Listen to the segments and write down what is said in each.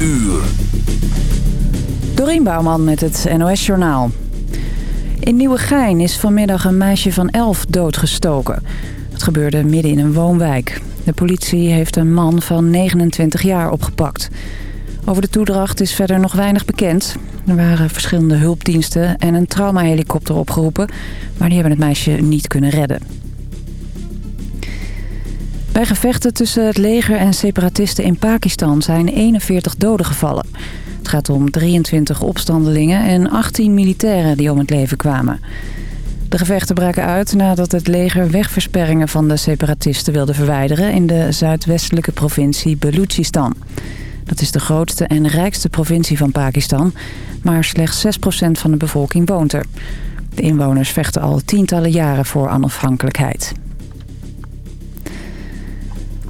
uur. Dorien Bouwman met het NOS Journaal. In Nieuwegein is vanmiddag een meisje van 11 doodgestoken. Het gebeurde midden in een woonwijk. De politie heeft een man van 29 jaar opgepakt. Over de toedracht is verder nog weinig bekend. Er waren verschillende hulpdiensten en een traumahelikopter opgeroepen... maar die hebben het meisje niet kunnen redden. Bij gevechten tussen het leger en separatisten in Pakistan zijn 41 doden gevallen. Het gaat om 23 opstandelingen en 18 militairen die om het leven kwamen. De gevechten braken uit nadat het leger wegversperringen van de separatisten wilde verwijderen... in de zuidwestelijke provincie Balochistan. Dat is de grootste en rijkste provincie van Pakistan, maar slechts 6% van de bevolking woont er. De inwoners vechten al tientallen jaren voor onafhankelijkheid.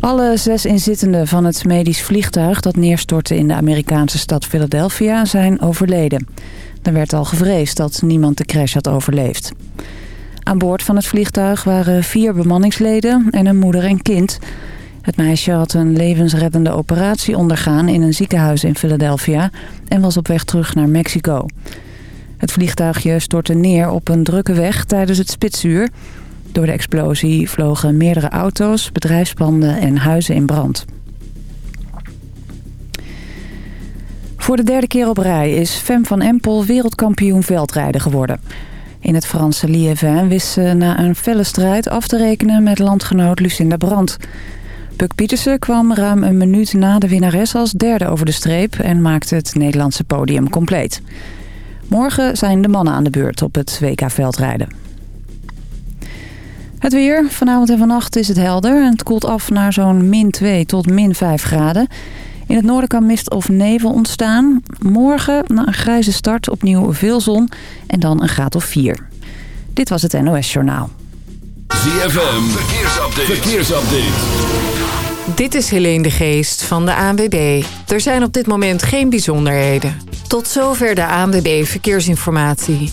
Alle zes inzittenden van het medisch vliegtuig dat neerstortte in de Amerikaanse stad Philadelphia zijn overleden. Er werd al gevreesd dat niemand de crash had overleefd. Aan boord van het vliegtuig waren vier bemanningsleden en een moeder en kind. Het meisje had een levensreddende operatie ondergaan in een ziekenhuis in Philadelphia en was op weg terug naar Mexico. Het vliegtuigje stortte neer op een drukke weg tijdens het spitsuur. Door de explosie vlogen meerdere auto's, bedrijfspanden en huizen in brand. Voor de derde keer op rij is Fem van Empel wereldkampioen veldrijden geworden. In het Franse Liévin wist ze na een felle strijd af te rekenen met landgenoot Lucinda Brandt. Buck Pietersen kwam ruim een minuut na de winnares als derde over de streep... en maakte het Nederlandse podium compleet. Morgen zijn de mannen aan de beurt op het WK veldrijden. Het weer. Vanavond en vannacht is het helder en het koelt af naar zo'n min 2 tot min 5 graden. In het noorden kan mist of nevel ontstaan. Morgen, na een grijze start, opnieuw veel zon en dan een graad of 4. Dit was het NOS Journaal. ZFM, verkeersupdate. verkeersupdate. Dit is Helene de Geest van de ANWB. Er zijn op dit moment geen bijzonderheden. Tot zover de ANWB Verkeersinformatie.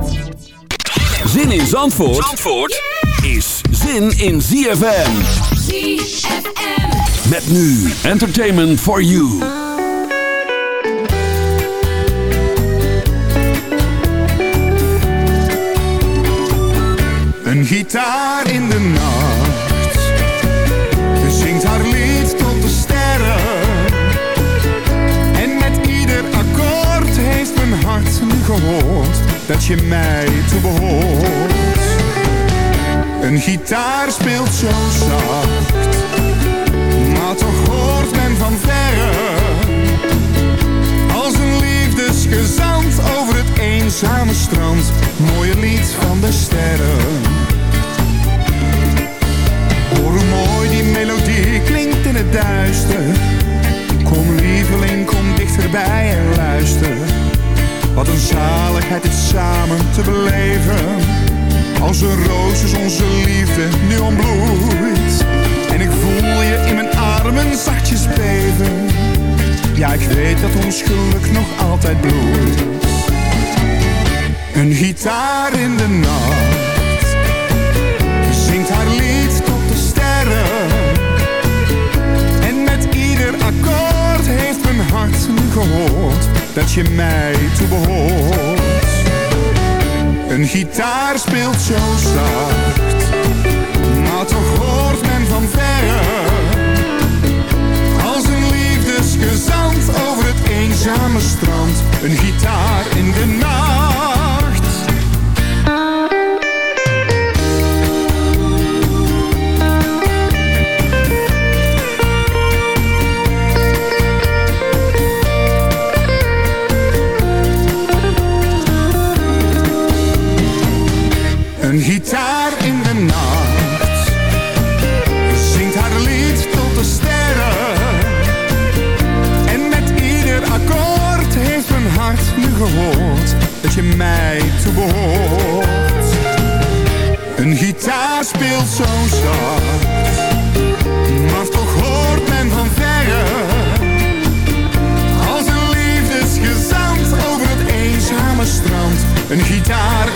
Zin in Zandvoort, Zandvoort is zin in ZFM. ZFM. Met nu Entertainment for You. Een gitaar in de nacht zingt haar lied tot de sterren. En met ieder akkoord heeft mijn hart nu gehoord dat je mij toebehoort. Een gitaar speelt zo zacht, maar toch hoort men van verre. Als een liefdesgezant over het eenzame strand, mooie lied van de sterren. Hoor hoe mooi die melodie klinkt in het duister. Te beleven. Als een roos is onze liefde nu ontbloeit. En ik voel je in mijn armen zachtjes beven. Ja, ik weet dat ons geluk nog altijd bloeit. Een gitaar in de nacht zingt haar lied tot de sterren. En met ieder akkoord heeft mijn hart gehoord dat je mij toebehoort. Een gitaar speelt zo zacht, maar toch hoort men van verre. Als een liefdesgezant over het eenzame strand, een gitaar in de nacht. Een gitaar in de nacht zingt haar lied tot de sterren. En met ieder akkoord heeft mijn hart nu gehoord dat je mij toebehoort. Een gitaar speelt zo zacht, maar toch hoort men van verre. Als een liefdesgezant over het eenzame strand, een gitaar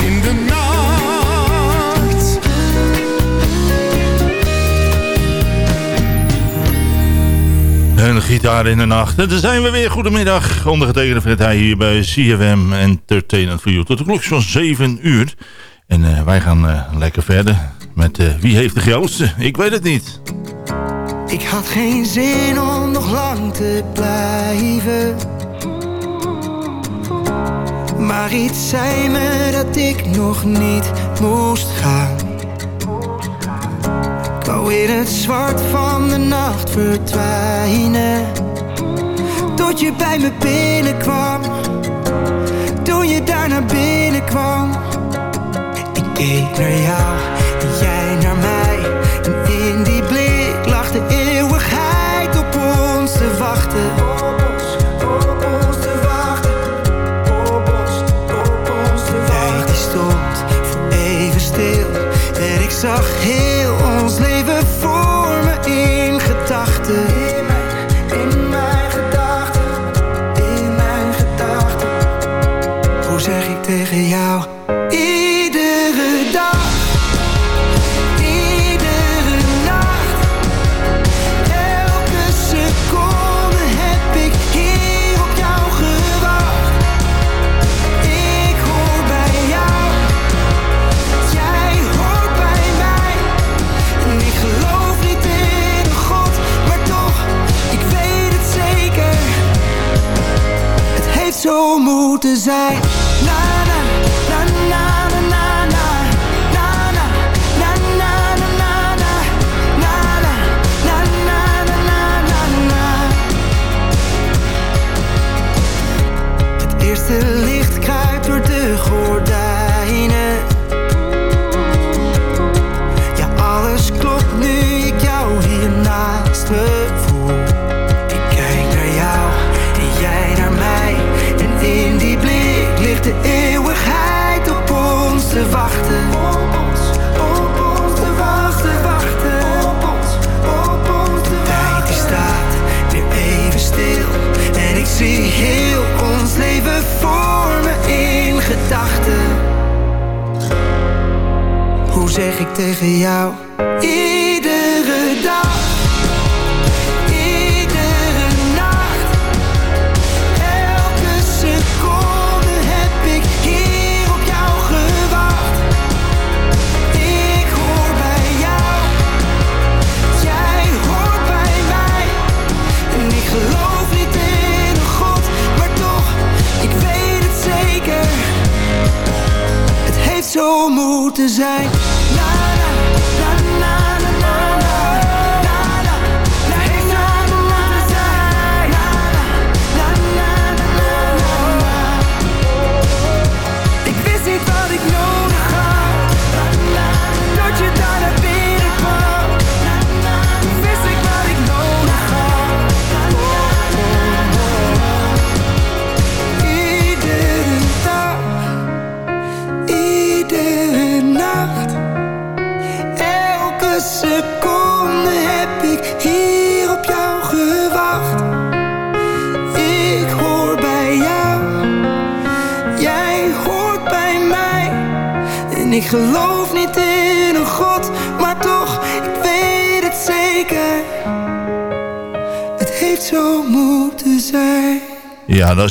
gitaar in de nacht. En dan zijn we weer. Goedemiddag. Ondergetekende Fred Heij hier bij CFM Entertainment for You. Tot de klok van 7 uur. En uh, wij gaan uh, lekker verder met uh, Wie heeft de grootste? Ik weet het niet. Ik had geen zin om nog lang te blijven. Maar iets zei me dat ik nog niet moest gaan. In het zwart van de nacht verdwijnen. Tot je bij me binnenkwam. Toen je daar naar binnen kwam. Ik keek naar jou en jij naar mij. En in die as I tegen jou?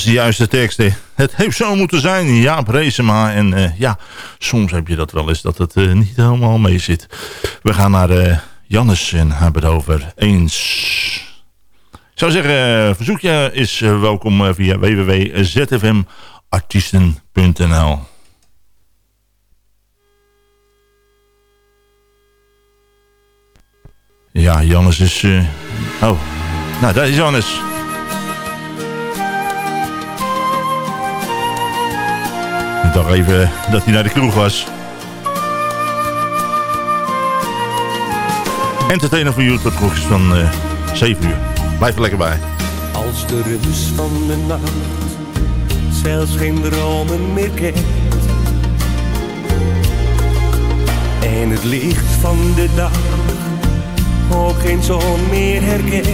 De juiste tekst. Hè. Het heeft zo moeten zijn. Jaap Reesema. En eh, ja, soms heb je dat wel eens dat het eh, niet helemaal mee zit. We gaan naar eh Jannes en hebben het over eens. Ik zou zeggen, verzoekje is welkom via www.zfmartiesten.nl Ja, Jannes is... Oh, nou, daar is Jannes. Dacht even dat hij naar de kroeg was. Entertainer voor jullie tot klokjes van eh 7 uur. Blijf er lekker bij. Als de rust van de nacht zelfs geen dromen meer kent. en het licht van de dag ook geen zon meer herkent.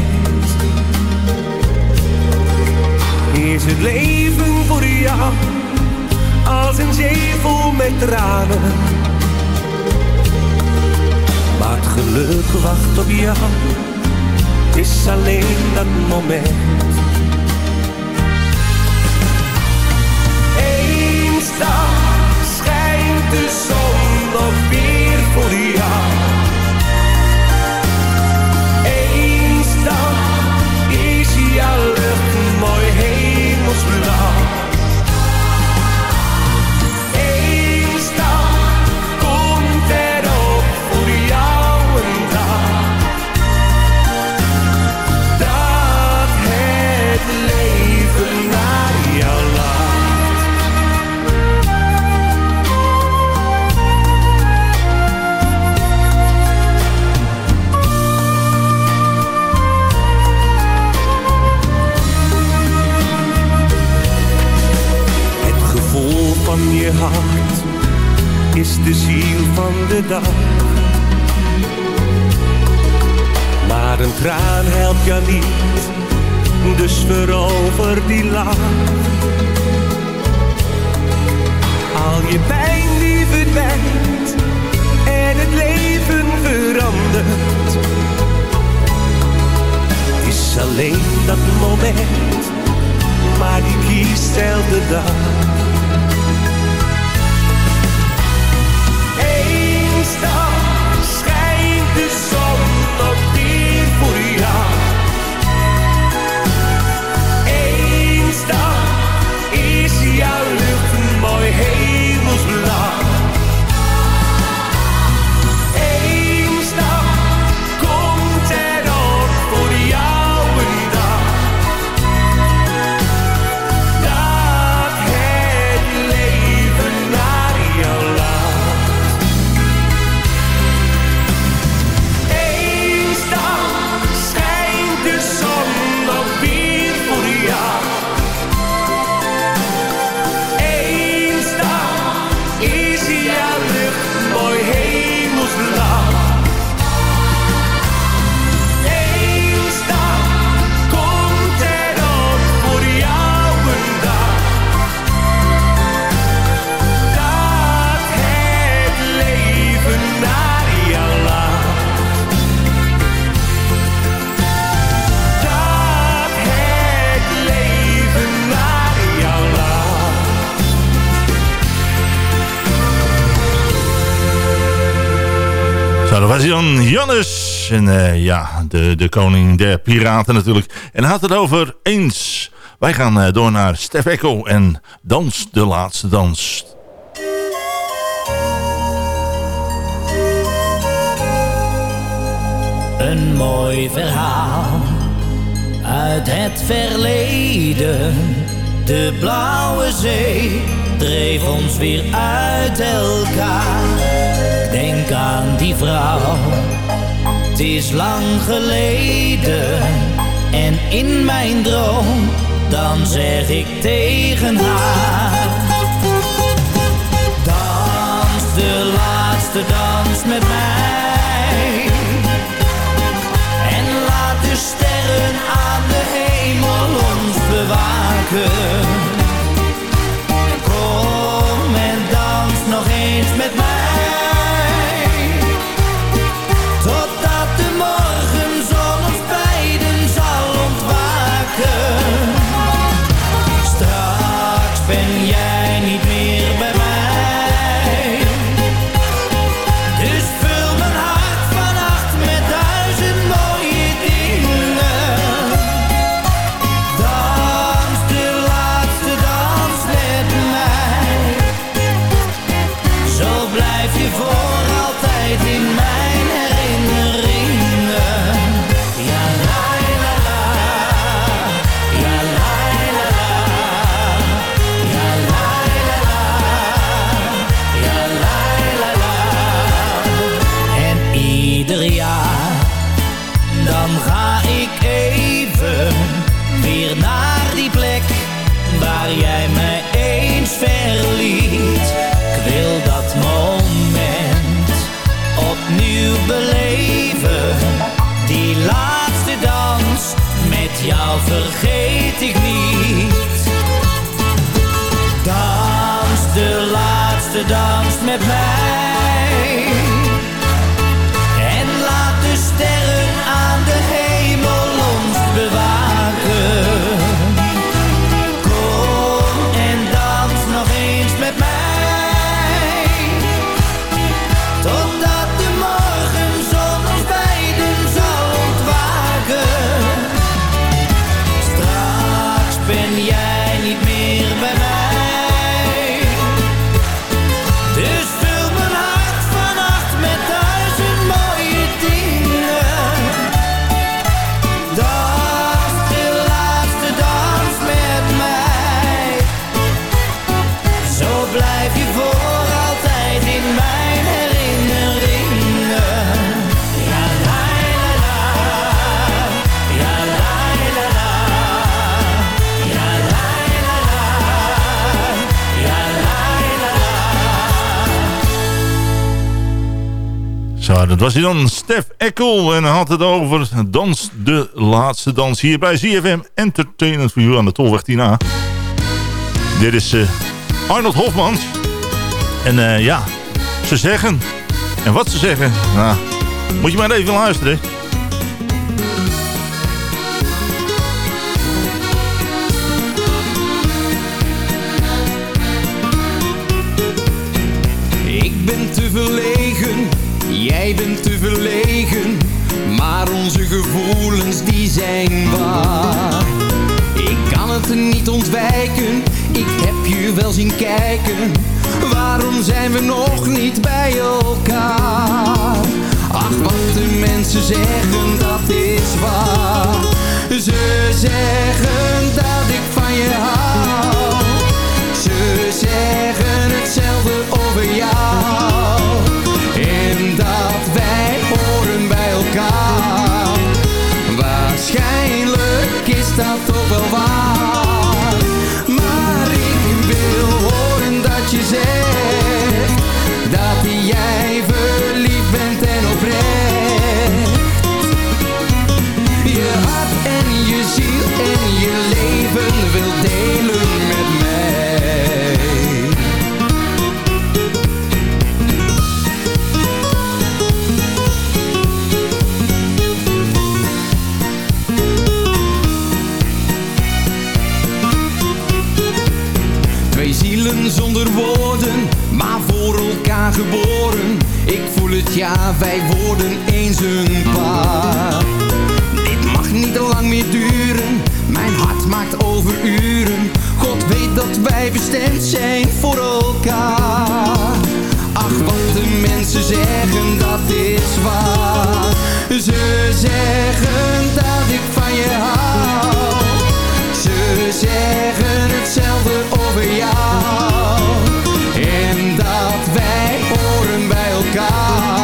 Is het leven voor jou als een zee vol met tranen? Maar het geluk wacht op jou, het is alleen dat moment. Eens schijnt de zon de ziel van de dag. Maar een traan helpt jou niet, dus verover die lach. Al je pijn die verdwijnt en het leven verandert. Is alleen dat moment, maar die kiest elke dag. Was Jan Jannes. En uh, ja, de, de koning der piraten natuurlijk. En had het over eens. Wij gaan uh, door naar Stef Echo en Dans de Laatste Dans. Een mooi verhaal uit het verleden. De blauwe zee dreef ons weer uit elkaar denk aan die vrouw. Het is lang geleden en in mijn droom, dan zeg ik tegen haar. Dans de laatste dans met mij. En laat de sterren aan de hemel ons bewaken. Vergeet ik niet. Dans de laatste dans met mij. Dat was hij dan, Stef Eckel. En hij had het over Dans de Laatste Dans. Hier bij ZFM Entertainment voor u aan de Tolweg 10A. Dit is eh, Arnold Hofmans. En eh, ja, ze zeggen. En wat ze zeggen, nou, moet je maar even luisteren. Te verlegen, maar onze gevoelens die zijn waar. Ik kan het niet ontwijken, ik heb je wel zien kijken, waarom zijn we nog niet bij elkaar? Ach, wat de mensen zeggen, dat is waar. Ze zeggen dat ik van je hou. Ze zeggen hetzelfde over jou Dat ook wel ja, wij worden eens een paar. Dit mag niet lang meer duren, mijn hart maakt overuren. God weet dat wij bestemd zijn voor elkaar. Ach, wat de mensen zeggen, dat is waar. Ze zeggen dat ik van je hou. Ze zeggen hetzelfde over jou En dat wij horen bij elkaar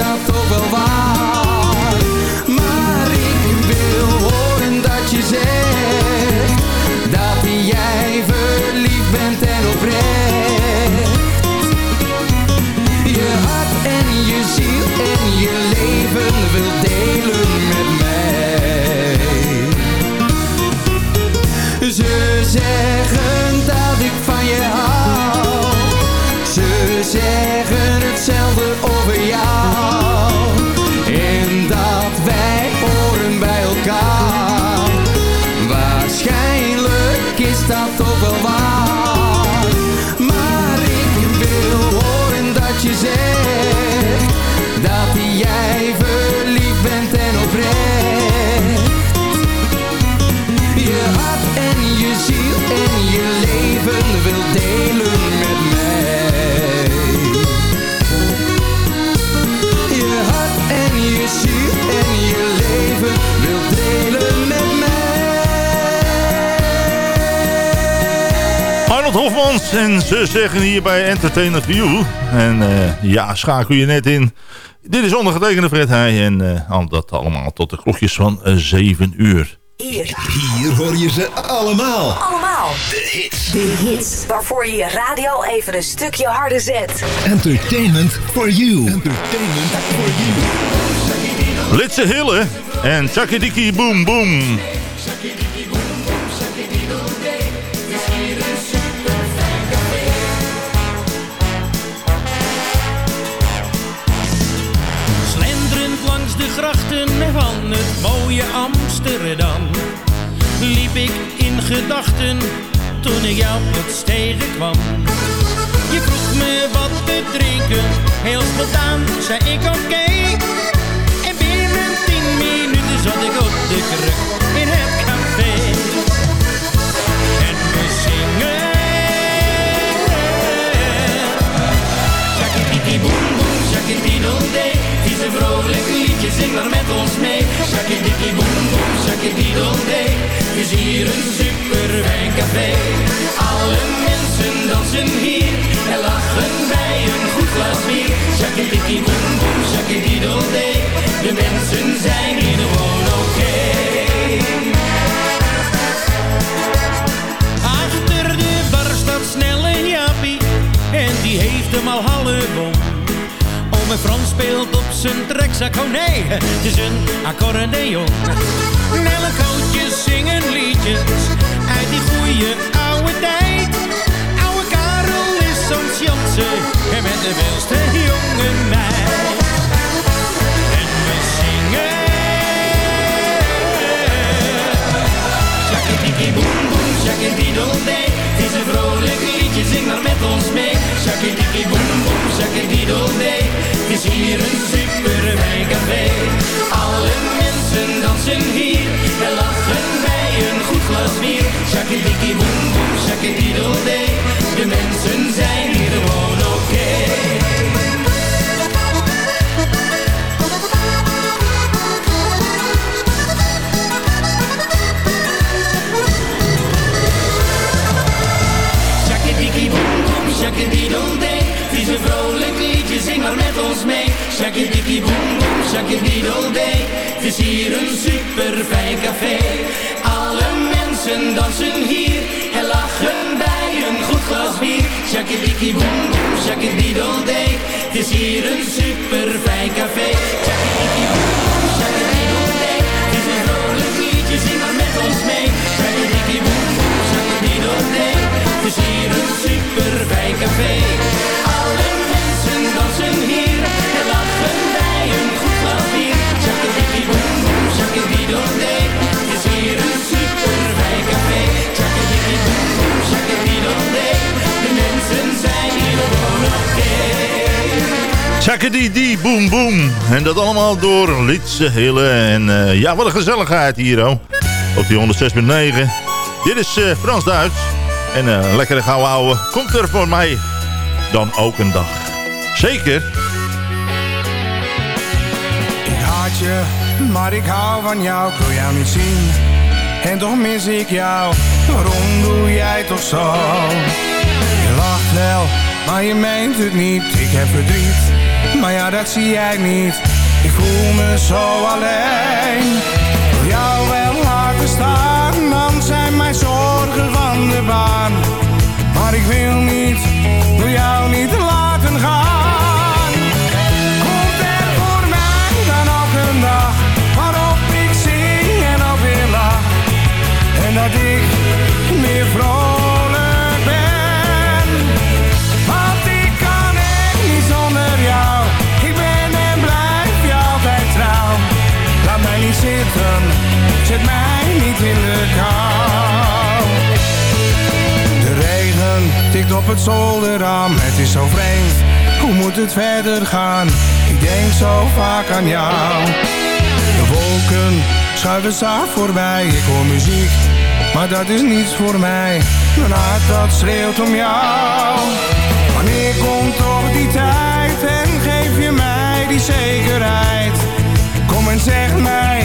Dat ook wel waar Hofmans en ze zeggen hier bij Entertainment View. En eh, ja, schakel je net in. Dit is ondergetekende Fred Heij en eh, al dat allemaal tot de klokjes van eh, 7 uur. Hier. Hier hoor je ze allemaal. Allemaal. De hits. De hits. Waarvoor je je radio even een stukje harder zet. Entertainment for you. Entertainment for you. Litse Hille en Chakidiki Boom Boom. Gedachten toen ik jou plots tegenkwam. Je vroeg me wat te drinken, heel spontaan zei ik oké. En binnen tien minuten zat ik op de kruk vrolijk liedje, zing maar met ons mee. Shakity boom boom, shakity dee. Het is hier een super fijn café Alle mensen dansen hier En lachen bij een goed glas bier. Shakity boom boom, shakity dee. De mensen zijn hier gewoon oké. Achter de bar staat snel een Jaapie En die heeft hem al half om Ome Frans speelt op zijn trekzak, oh het is een accordeon. Nelle kootjes zingen liedjes uit die goeie oude tijd. Oude Karel is soms Jansen en met de wilste jonge meid. En we zingen... Shakadiki boom boom, shakadidodee. Het is een vrolijk liedje, zing maar met ons mee. Shakadiki boom boom, shakadidodee. Het is hier een super fijn. Alle mensen dansen hier en lachen bij een goed glas bier. Shakadiki boom boom, shakadidodee. De mensen zijn hier gewoon oké. Zing maar met ons mee. Shakadiki boom boom, shakadidodee. Het is hier een super fijn café. Alle mensen dansen hier en lachen bij een goed glas bier. Shakadiki boom boom, shakadidodee. Het is hier een super fijn café. Chakadidi, boom boom. En dat allemaal door Litse Hille. En eh, ja, wat een gezelligheid hier, oh. Op die 106.9. Dit is eh, Frans Duits. En uh, lekkere gauw ouwe. Komt er voor mij dan ook een dag. Zeker. Ik haat je, maar ik hou van jou. Ik wil jou niet zien. En toch mis ik jou. Waarom doe jij toch zo? Je lacht wel, maar je meent het niet. Ik heb verdriet, maar ja, dat zie jij niet. Ik voel me zo alleen. Wil jou wel laten staan, dan zijn mijn zorgen van de baan. Maar ik wil niet, wil jou niet laten zet mij niet in de kou. De regen tikt op het zolderraam, het is zo vreemd. Hoe moet het verder gaan? Ik denk zo vaak aan jou. De wolken schuiven zacht voorbij, ik hoor muziek, maar dat is niets voor mij. Mijn hart dat schreeuwt om jou. Wanneer komt toch die tijd en geef je mij die zekerheid? Kom en zeg mij,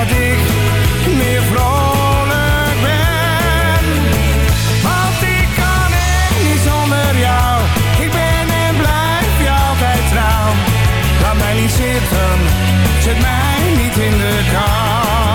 dat ik meer vrolijk ben. Want ik kan echt niet zonder jou. Ik ben en blijf je altijd trouw. Laat mij niet zitten, zet mij niet in de kou.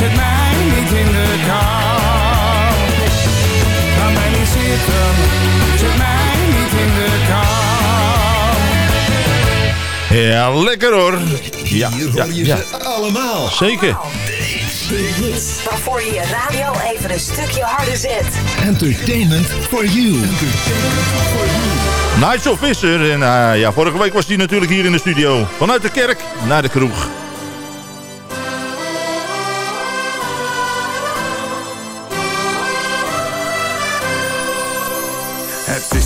zet mij niet in de kou. Laat mij niet zitten, zet mij niet in de kou. Ja, lekker hoor. Ja, Hier ja, je ze allemaal. Zeker. Waarvoor je je radio even een stukje harder zet. Entertainment for you. Entertainment for you. Nigel Visser. En eh, ja, vorige week was hij natuurlijk hier in de studio. Vanuit de kerk naar de kroeg.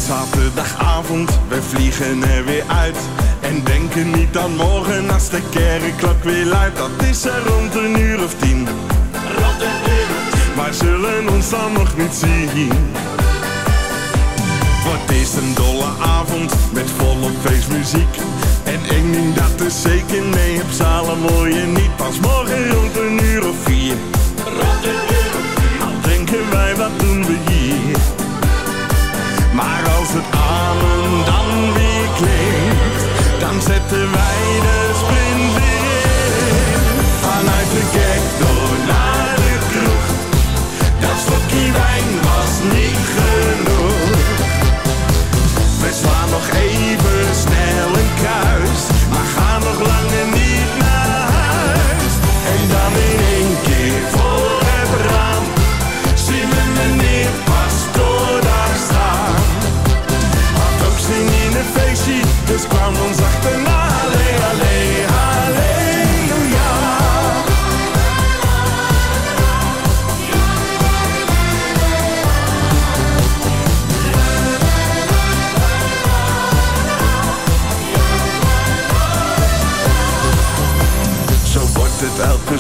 Zaterdagavond, we vliegen er weer uit. En denken niet aan morgen als de kerkklok weer luidt. Dat is er rond een uur of tien. Maar zullen ons dan nog niet zien. Het wordt eerst een dolle avond met volop feestmuziek. En één ding dat is zeker, nee, op zalen mooie niet. Pas morgen rond een uur of vier. Het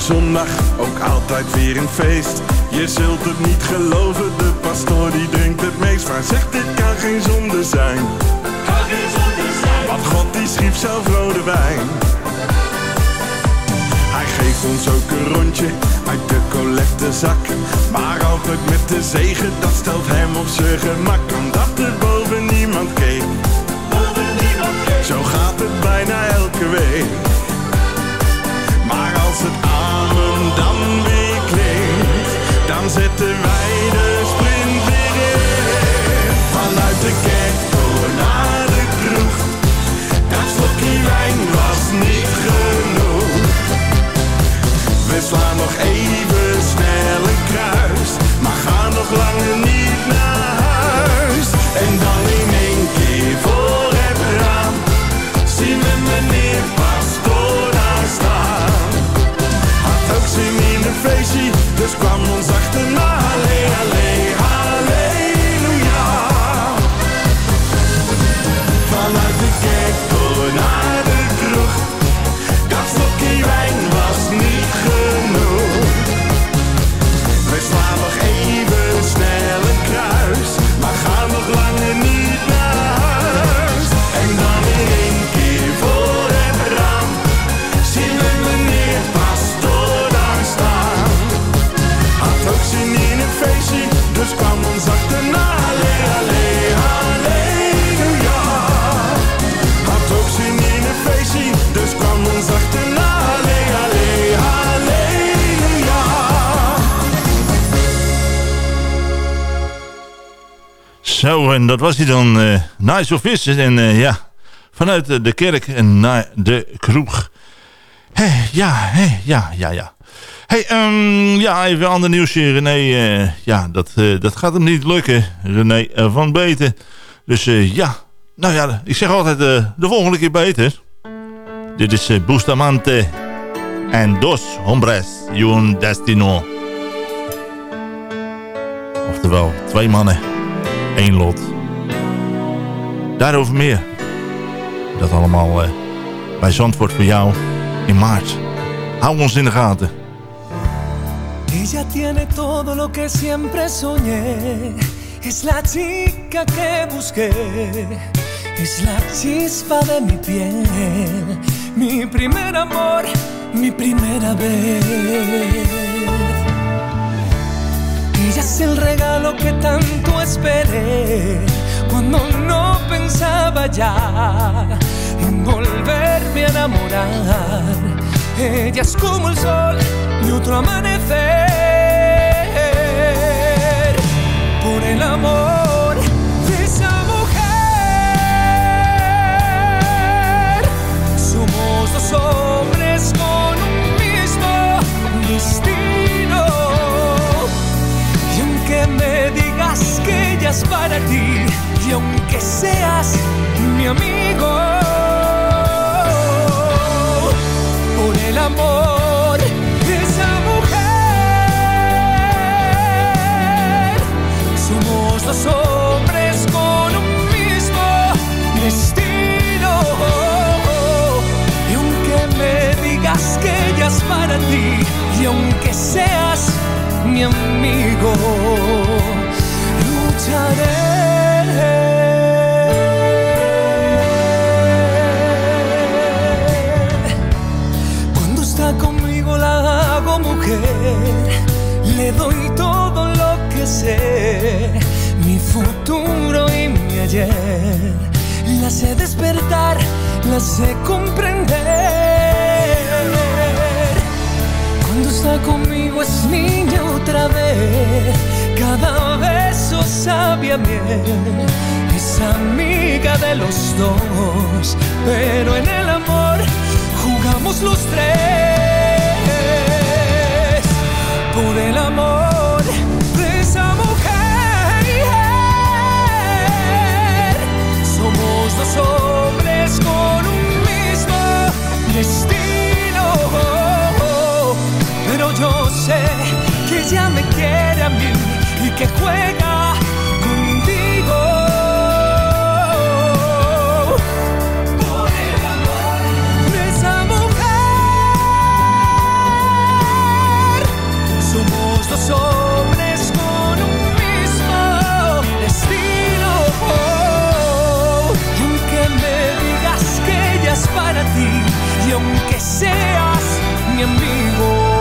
zondag, ook altijd weer een feest. Je zult het niet geloven, de pastoor die drinkt het meest. Maar zegt dit kan geen zonde zijn. Want God die schiep zelf rode wijn. Hij geeft ons ook een rondje uit de collectezak. Maar altijd met de zegen, dat stelt hem op zijn gemak. Omdat er boven niemand keek. Zo gaat het bijna elke week. Zo, en dat was hij dan. eh Nigel Visser. En eh, ja, vanuit eh, de kerk en naar de kroeg. Hé, ja, hé, ja, ja, ja. hey, ehm, ja, even ander nieuwsje. René, ja, dat, dat gaat hem niet lukken. René van Beten. Dus ja, nou ja, ik zeg altijd de volgende keer beter. Dit is Bustamante en Dos Hombres y un Destino. Oftewel, twee mannen, één lot. Daarover meer. Dat allemaal eh, bij Zandvoort voor jou in maart. Hou ons in de gaten. Ella tiene todo lo que siempre soñé. Es la chica que busqué. Es la chispa de mi piel. Mi primer amor, mi primera vez. Ella es el regalo que tanto esperé cuando no pensaba ya en volverme a enamorar. Ella es como el sol de otro amanecer. Por el amor de esa mujer, somos dos hombres con un mismo destino su ti, y aunque seas mi amigo, por el amor de esa mujer, somos dos hombres con un mismo destino. Y aunque me digas que ella es para ti, y aunque seas mi amigo, lucharé. Cuando está conmigo la hago mujer, le doy todo lo que sé, mi futuro y mi ayer. La sé despertar, la sé comprender. Cuando está conmigo es niña otra vez. Cada beso sabe a miel. Es amiga de los dos. Pero en el amor jugamos los tres. Por el amor de esa mujer. Somos dos hombres con un mismo destino. Pero yo sé que ella me quiere a mí y que juega contigo. Por el amor de esa mujer, somos dos hombres con un mismo destino. Y aunque me digas que ella es para ti, y aunque seas mi amigo.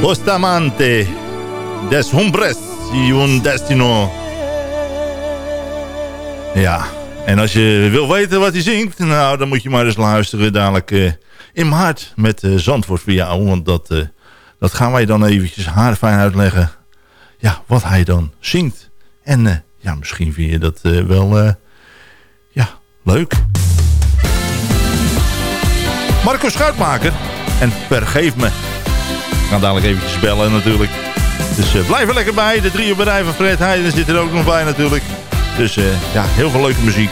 Bustamante, des hombres y un destino. Ja, en als je wil weten wat hij zingt, nou, dan moet je maar eens luisteren dadelijk eh, in maart met uh, Zandvoort voor jou. Want dat, eh, dat gaan wij dan eventjes haarfijn uitleggen. Ja, wat hij dan zingt. En ja, misschien vind je dat wel, ja, leuk. Marco Schuitmaker en Vergeef Me. We gaan dadelijk eventjes bellen natuurlijk. Dus blijf er lekker bij. De drie bedrijven Fred Heijden zit er ook nog bij natuurlijk. Dus ja, heel veel leuke muziek.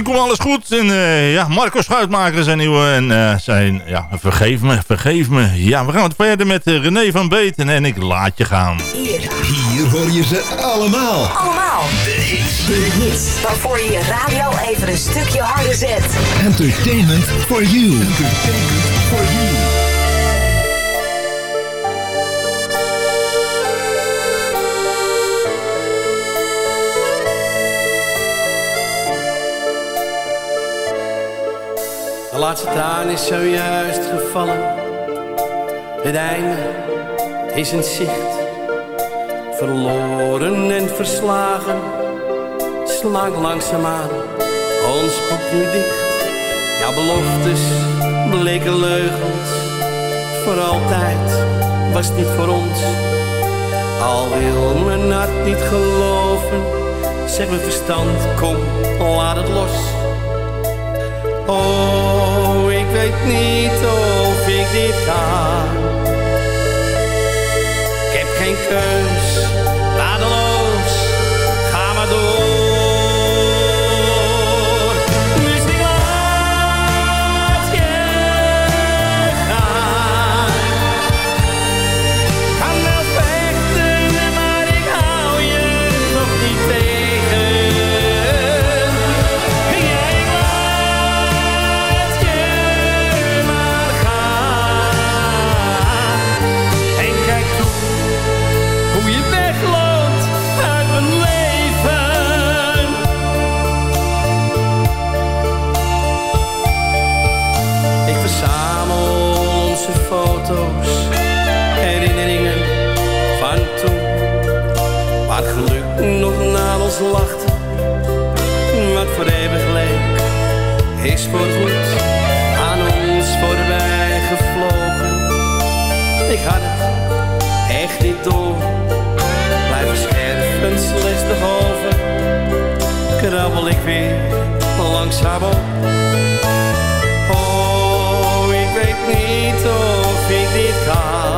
Misschien komt alles goed. En uh, ja, Marco Schuitmaker zijn nieuwe. En uh, zijn, ja, vergeef me, vergeef me. Ja, we gaan het verder met uh, René van Beten en ik laat je gaan. Hier. Hier hoor je ze allemaal. Allemaal. De hits. De hits. Waarvoor je je radio even een stukje harder zet. Entertainment for you. Entertainment for you. Laatste traan is zojuist gevallen. Het einde is in zicht. Verloren en verslagen slang langzaamaan ons boek nu dicht. Ja, beloftes bleken leugens. Voor altijd was niet voor ons. Al wil mijn hart niet geloven. Zeg mijn verstand, kom, laat het los. Oh, weet niet of ik dit kan. Ik heb geen keus, lachte, wat voor eeuwig leek, is voorgoed aan ons voorbij gevlogen. Ik had het echt niet door, blijven scherven slechts nog over. Krabbel ik weer langzaam op. Oh, ik weet niet of ik dit kan.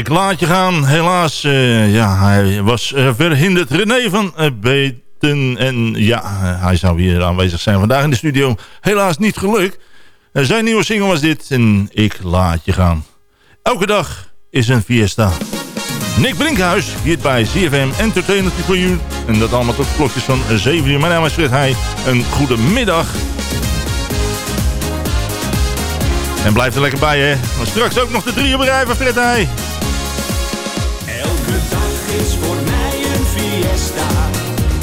Ik laat je gaan. Helaas, eh, ja, hij was eh, verhinderd. René van uh, Beten. En ja, eh, hij zou hier aanwezig zijn vandaag in de studio. Helaas niet gelukt. Eh, zijn nieuwe single was dit. En ik laat je gaan. Elke dag is een fiesta. Nick Brinkhuis, hier bij CFM Entertainment for You. En dat allemaal tot klokjes van 7 uur. Mijn naam is Fred Heij. Een goede middag. En blijf er lekker bij, hè. Want straks ook nog de drie bedrijven, Fred Heij. Is voor mij een fiesta.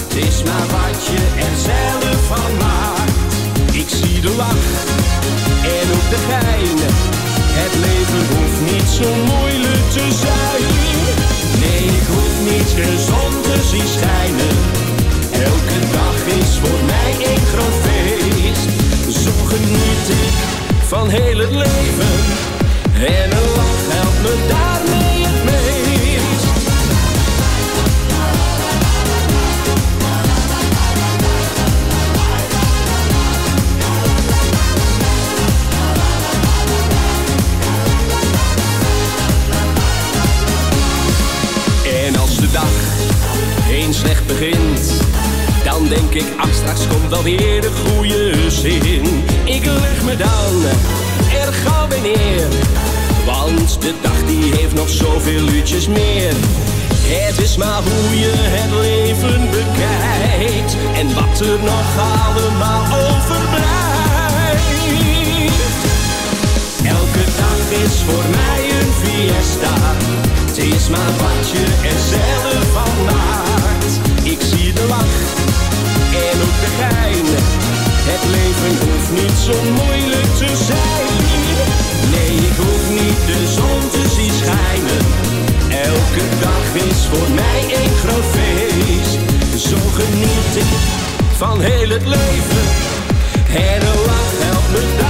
Het is maar wat je er zelf van maakt. Ik zie de lach en ook de gein. Het leven hoeft niet zo moeilijk te zijn. Nee, ik hoef niet de te zien schijnen. Elke dag is voor mij een groot feest. Zo geniet ik van heel het leven. En een lach helpt me daarmee het meest. Ik, ach straks komt wel weer de goede zin. Ik leg me dan er gauw bij neer, want de dag die heeft nog zoveel uurtjes meer. Het is maar hoe je het leven bekijkt en wat er nog allemaal overblijft. Elke dag is voor mij een fiesta. Het is maar wat je er zelf van maakt. Ik zie de lach de. Het leven hoeft niet zo moeilijk te zijn. Nee, ik hoef niet de zon te zien schijnen. Elke dag is voor mij een groot feest. Zo geniet ik van heel het leven. En lach helpt me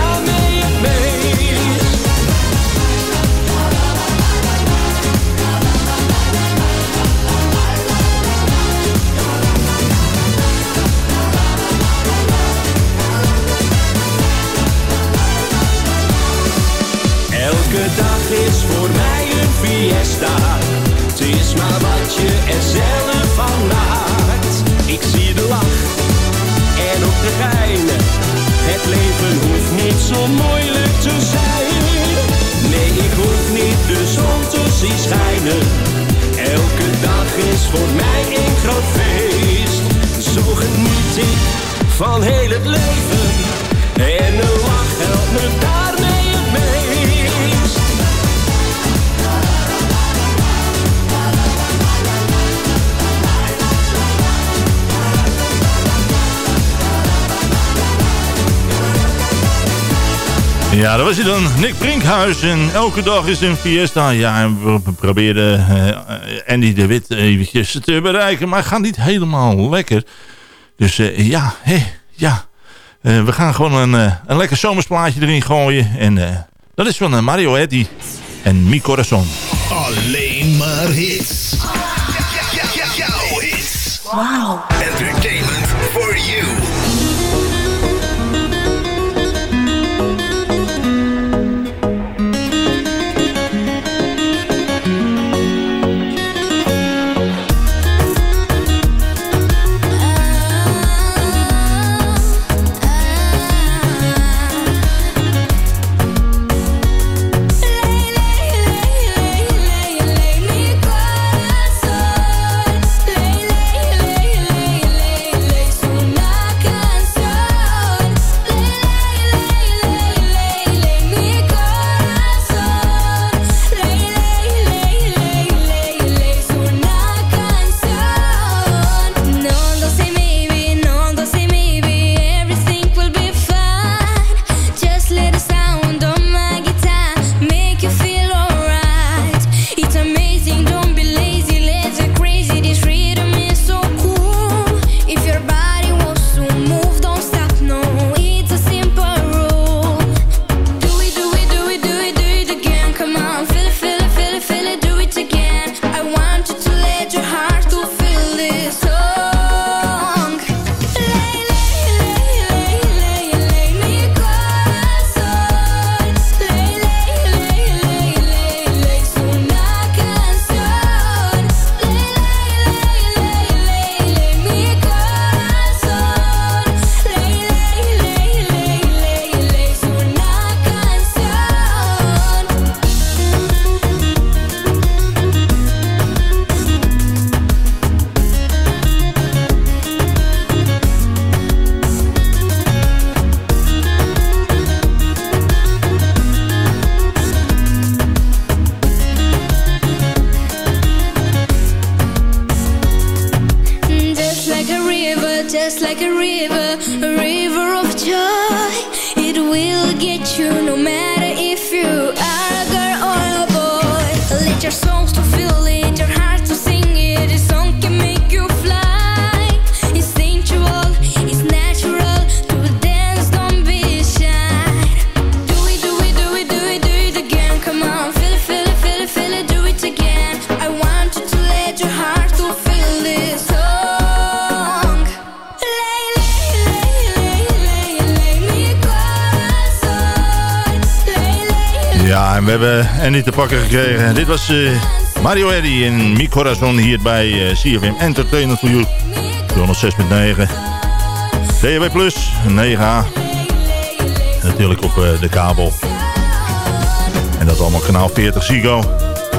moeilijk te zijn. Nee, ik hoef niet de zon te zien schijnen. Elke dag is voor mij een groot feest. Zo geniet ik van heel het leven. En een lach helpt me Ja, dat was hij dan. Nick Brinkhuis. En elke dag is een fiesta. Ja, en we proberen eh, Andy de Wit eventjes te bereiken. Maar het gaat niet helemaal lekker. Dus eh, ja, hé, ja. Eh, we gaan gewoon een, eh, een lekker zomersplaatje erin gooien. En eh, dat is van Mario Eddy en Mi Corazon. Alleen maar hits. Wow. Entertainment for you. We hebben Andy te pakken gekregen. Dit was eh, Mario Eddy en Mi Corazon hier bij eh, CFM Entertainment for You. 206.9. DHB Plus, 9A. Natuurlijk op uh, de kabel. En dat allemaal kanaal 40 Zigo.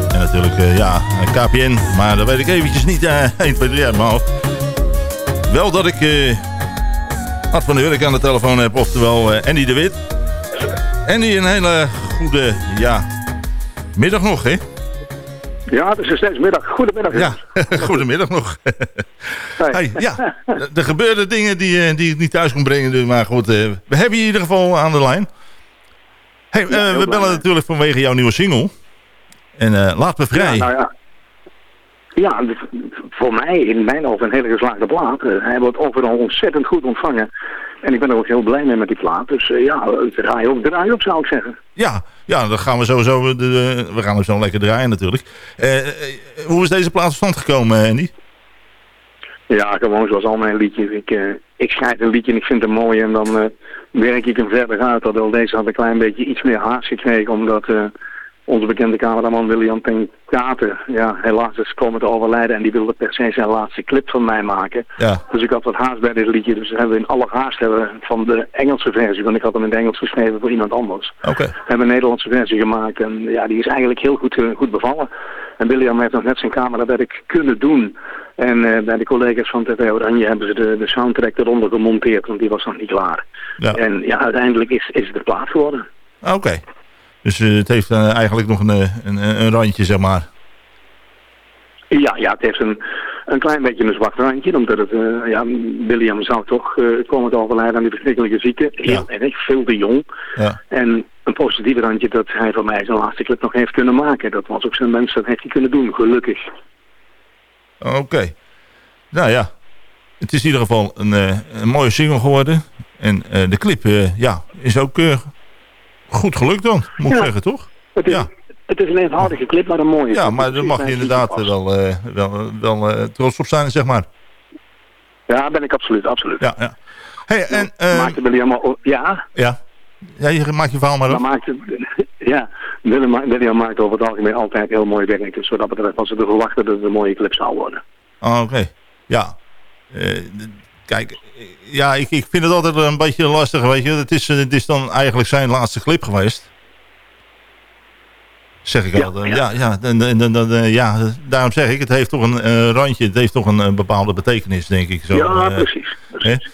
En natuurlijk, uh, ja, KPN. Maar dat weet ik eventjes niet uh, 1, 2, 3 uit mijn hoofd. Wel dat ik uh, Art van der Hurk aan de telefoon heb. Oftewel Andy de Wit. Andy, een hele goede, ja, middag nog, hè? Ja, het is steeds middag. Goedemiddag. Ja, goedemiddag nog. hey. Hey, ja, er gebeuren dingen die, die ik niet thuis kon brengen. Dus, maar goed, uh, we hebben je in ieder geval aan de lijn. Hey, uh, ja, we bellen natuurlijk vanwege jouw nieuwe single. En uh, Laat me vrij. Ja, nou ja. Ja, voor mij, in mijn ogen, een hele geslaagde plaat. hij wordt overal ontzettend goed ontvangen. En ik ben er ook heel blij mee met die plaat. Dus uh, ja, draai op, draai op zou ik zeggen. Ja, ja dan gaan we sowieso, de, we gaan hem zo lekker draaien natuurlijk. Uh, hoe is deze plaat stand gekomen, Andy? Ja, gewoon zoals al mijn liedjes. Ik, uh, ik schrijf een liedje en ik vind het mooi en dan werk ik hem verder uit. Terwijl deze had een klein beetje iets meer haast gekregen, omdat onze bekende cameraman William ten Katen, ja, helaas is komen te overlijden en die wilde per se zijn laatste clip van mij maken. Ja. Dus ik had wat haast bij dit liedje, dus hebben we in alle haast hebben van de Engelse versie, want ik had hem in het Engels geschreven voor iemand anders. Oké. We hebben een Nederlandse versie gemaakt en ja, die is eigenlijk heel goed, uh, goed bevallen. En William heeft nog net zijn camerawerk kunnen doen. En uh, bij de collega's van TV Oranje hebben ze de, de soundtrack eronder gemonteerd, want die was nog niet klaar. Ja. En ja, uiteindelijk is, is het de plaat geworden. Oké. Dus uh, het heeft uh, eigenlijk nog een, een, een, randje, zeg maar. Ja, ja het heeft een, een klein beetje een zwart randje. Omdat het, uh, ja, William zou toch komen te overlijden aan die verschrikkelijke ziekte. Heel ja. erg, veel te jong. Ja. En een positieve randje dat hij van mij zijn laatste clip nog heeft kunnen maken. Dat was ook zijn wens, dat heeft hij kunnen doen, gelukkig. Oké. Okay. Nou ja, het is in ieder geval een, een mooie single geworden. En de clip, ja, is ook goed gelukt dan, moet ik zeggen, toch? Het is, ja. het is een eenvoudige clip, maar een mooie. Ja, maar daar mag je inderdaad wel, uh, wel, wel uh, trots op zijn, zeg maar. Ja, ben ik absoluut, absoluut. Ja, ja. Hey, en, uh, maakte William al, ja? Ja. Ja, je maakt je verhaal maar op. Maakte, ja, William, William maakt over het algemeen altijd heel mooi werk. Dus wat dat betreft was het te verwachten dat het een mooie clip zou worden. Oh, Oké, okay. ja. Kijk, ja, ik, ik vind het altijd een beetje lastig, weet je. Het is, het is dan eigenlijk zijn laatste clip geweest. Zeg ik ja, altijd. Ja, ja, en, en, en, ja, daarom zeg ik, het heeft toch een uh, randje. Het heeft toch een, een, bepaalde betekenis, denk ik. Zo, ja, uh, precies. precies.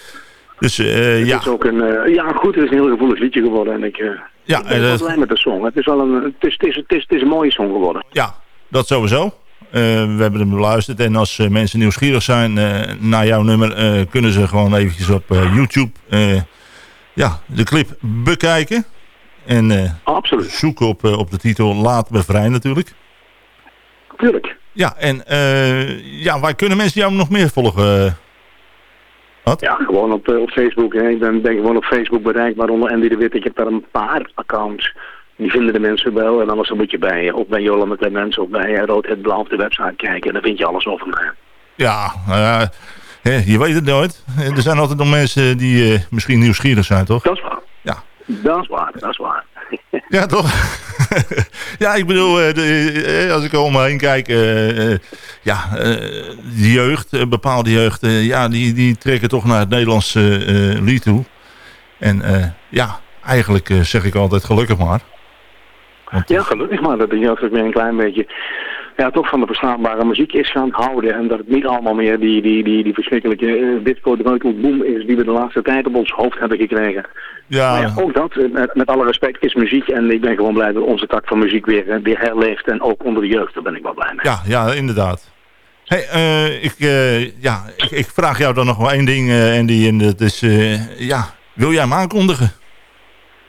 Dus uh, het ja. Is ook een, ja, goed, het is een heel gevoelig liedje geworden. En ik, ja, ik ben wel blij met de song. Het is, wel een, het, is, het, is, het, is, het is een mooie song geworden. Ja, dat sowieso. Uh, we hebben hem beluisterd. En als uh, mensen nieuwsgierig zijn uh, naar jouw nummer... kunnen ze gewoon eventjes op YouTube ja, de clip bekijken. En Absoluut. zoeken op, op de titel Laat me vrij natuurlijk. Tuurlijk. Ja, en ja, waar kunnen mensen jou nog meer volgen? Wat? Ja, gewoon op, op Facebook. Hè. Ik ben, ben gewoon op Facebook bereikbaar onder Andy de Wit. Ik heb daar een paar accounts... Die vinden de mensen wel. En anders moet je bij, of bij Jolanda Clemens of bij Rood Het Blauw op de website kijken. En dan vind je alles over mij. Ja, uh, je weet het nooit. Er zijn altijd nog mensen die uh, misschien nieuwsgierig zijn, toch? Dat is waar. Ja. Dat is waar, dat is waar. ja, toch? ja, ik bedoel, uh, als ik er om me heen kijk... ja, de jeugd, bepaalde jeugd... ja, die, die trekken toch naar het Nederlandse lied toe. En ja, eigenlijk zeg ik altijd gelukkig maar. Want... Ja, gelukkig maar dat de jeugd ook weer een klein beetje ja, toch van de verstaanbare muziek is gaan houden. En dat het niet allemaal meer die, die, die, die verschrikkelijke uh, disco boom is die we de laatste tijd op ons hoofd hebben gekregen. Ja. Maar ja, ook dat, met, met alle respect, is muziek. En ik ben gewoon blij dat onze tak van muziek weer, weer herleeft. En ook onder de jeugd, daar ben ik wel blij mee. Ja, ja inderdaad. Hey, uh, ik, uh, ja, ik, ik, vraag jou dan nog wel één ding, Andy. En dat is, ja, wil jij hem aankondigen?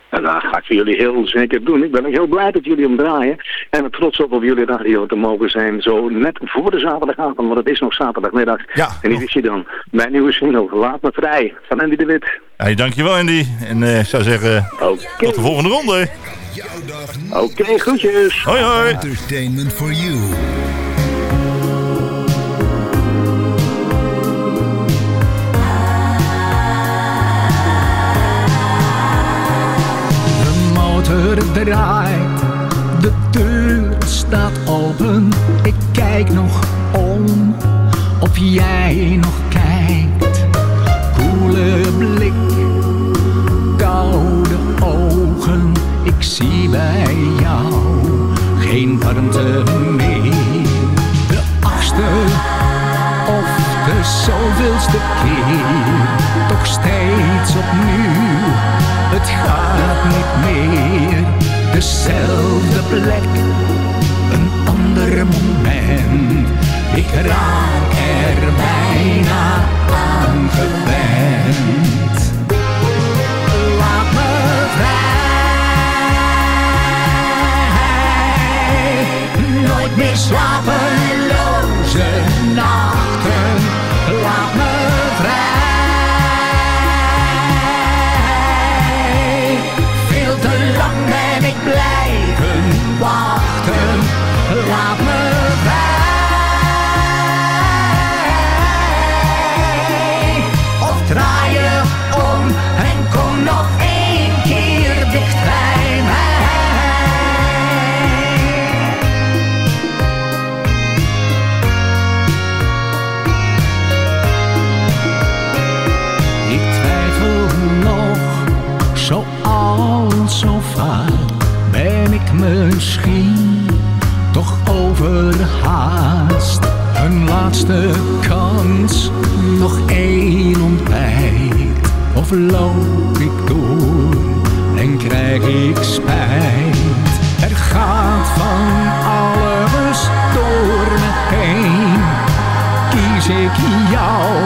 En dat ga ik voor jullie heel zeker doen. Ik ben ook heel blij dat jullie hem draaien. En er trots op op jullie radio te mogen zijn. Zo net voor de zaterdagavond, want het is nog zaterdagmiddag. Ja. En die wist je dan. Mijn nieuwe single, Laat me vrij, van Andy de Wit. Hey, dankjewel Andy. En ik uh, zou zeggen, okay. tot de volgende ronde. Oké, okay, groetjes. Hoi hoi. Entertainment for you. De deur staat open, ik kijk nog om of jij nog kijkt. Koele blik, koude ogen, ik zie bij jou geen warmte meer. De achtste of de zoveelste keer, toch steeds opnieuw, het gaat niet meer plek, een ander moment. Ik raak er bijna aan gewend. Laat me vrij, nooit meer slapeloze misschien toch overhaast. Een laatste kans, nog één ontbijt. Of loop ik door en krijg ik spijt. Er gaat van alles door me heen. Kies ik jou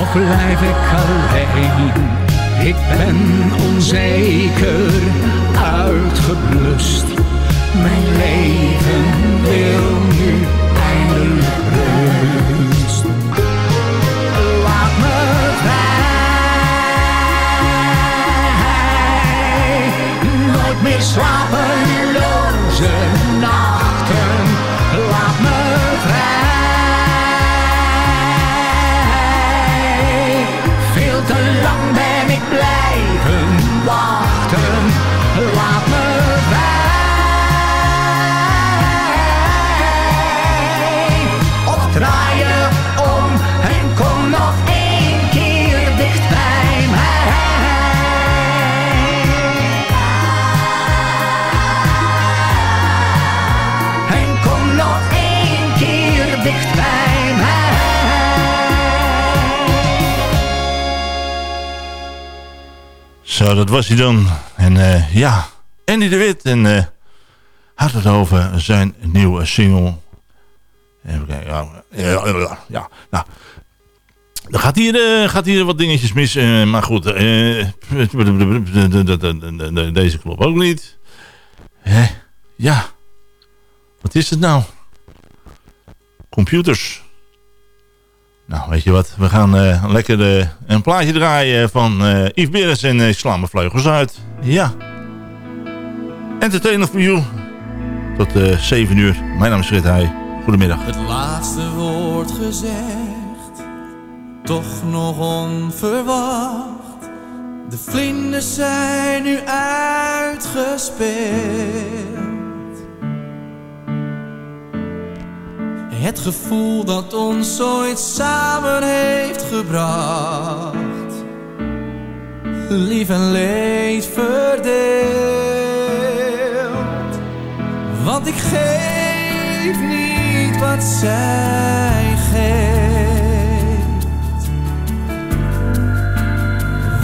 of blijf ik alleen? Ik ben onzeker, uitgeblust. Mijn leven wil nu eindelijk rust. Laat me vrij, nooit meer slapeloze Zo, dat was hij dan. En eh, ja, Andy de Wit. En eh had het over zijn nieuwe single. Even kijken. Ja, ja, ja, nou. Er gaat hier, eh, gaat hier wat dingetjes mis. maar goed. deze klopt ook niet. Ja. Wat is het nou? Computers. Nou, weet je wat? We gaan eh, lekker eh, een plaatje draaien van eh Yves Beres en uh, Sla mijn vleugels uit. Ja. Entertainer for you. Tot eh 7 uur. Mijn naam is Heij. Goedemiddag. Het laatste woord gezegd, toch nog onverwacht. De vlinders zijn nu uitgespeeld. Het gevoel dat ons ooit samen heeft gebracht. Lief en leed verdeeld. Want ik geef niet wat zij geeft.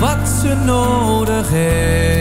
Wat ze nodig heeft.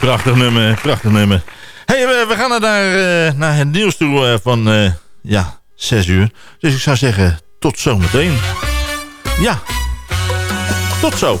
Prachtig nummer, prachtig nummer. hey, we, gaan naar, uh, naar het nieuws toe uh, van, uh, ja, 6 uur. Dus ik zou zeggen, tot zometeen. Ja, tot zo.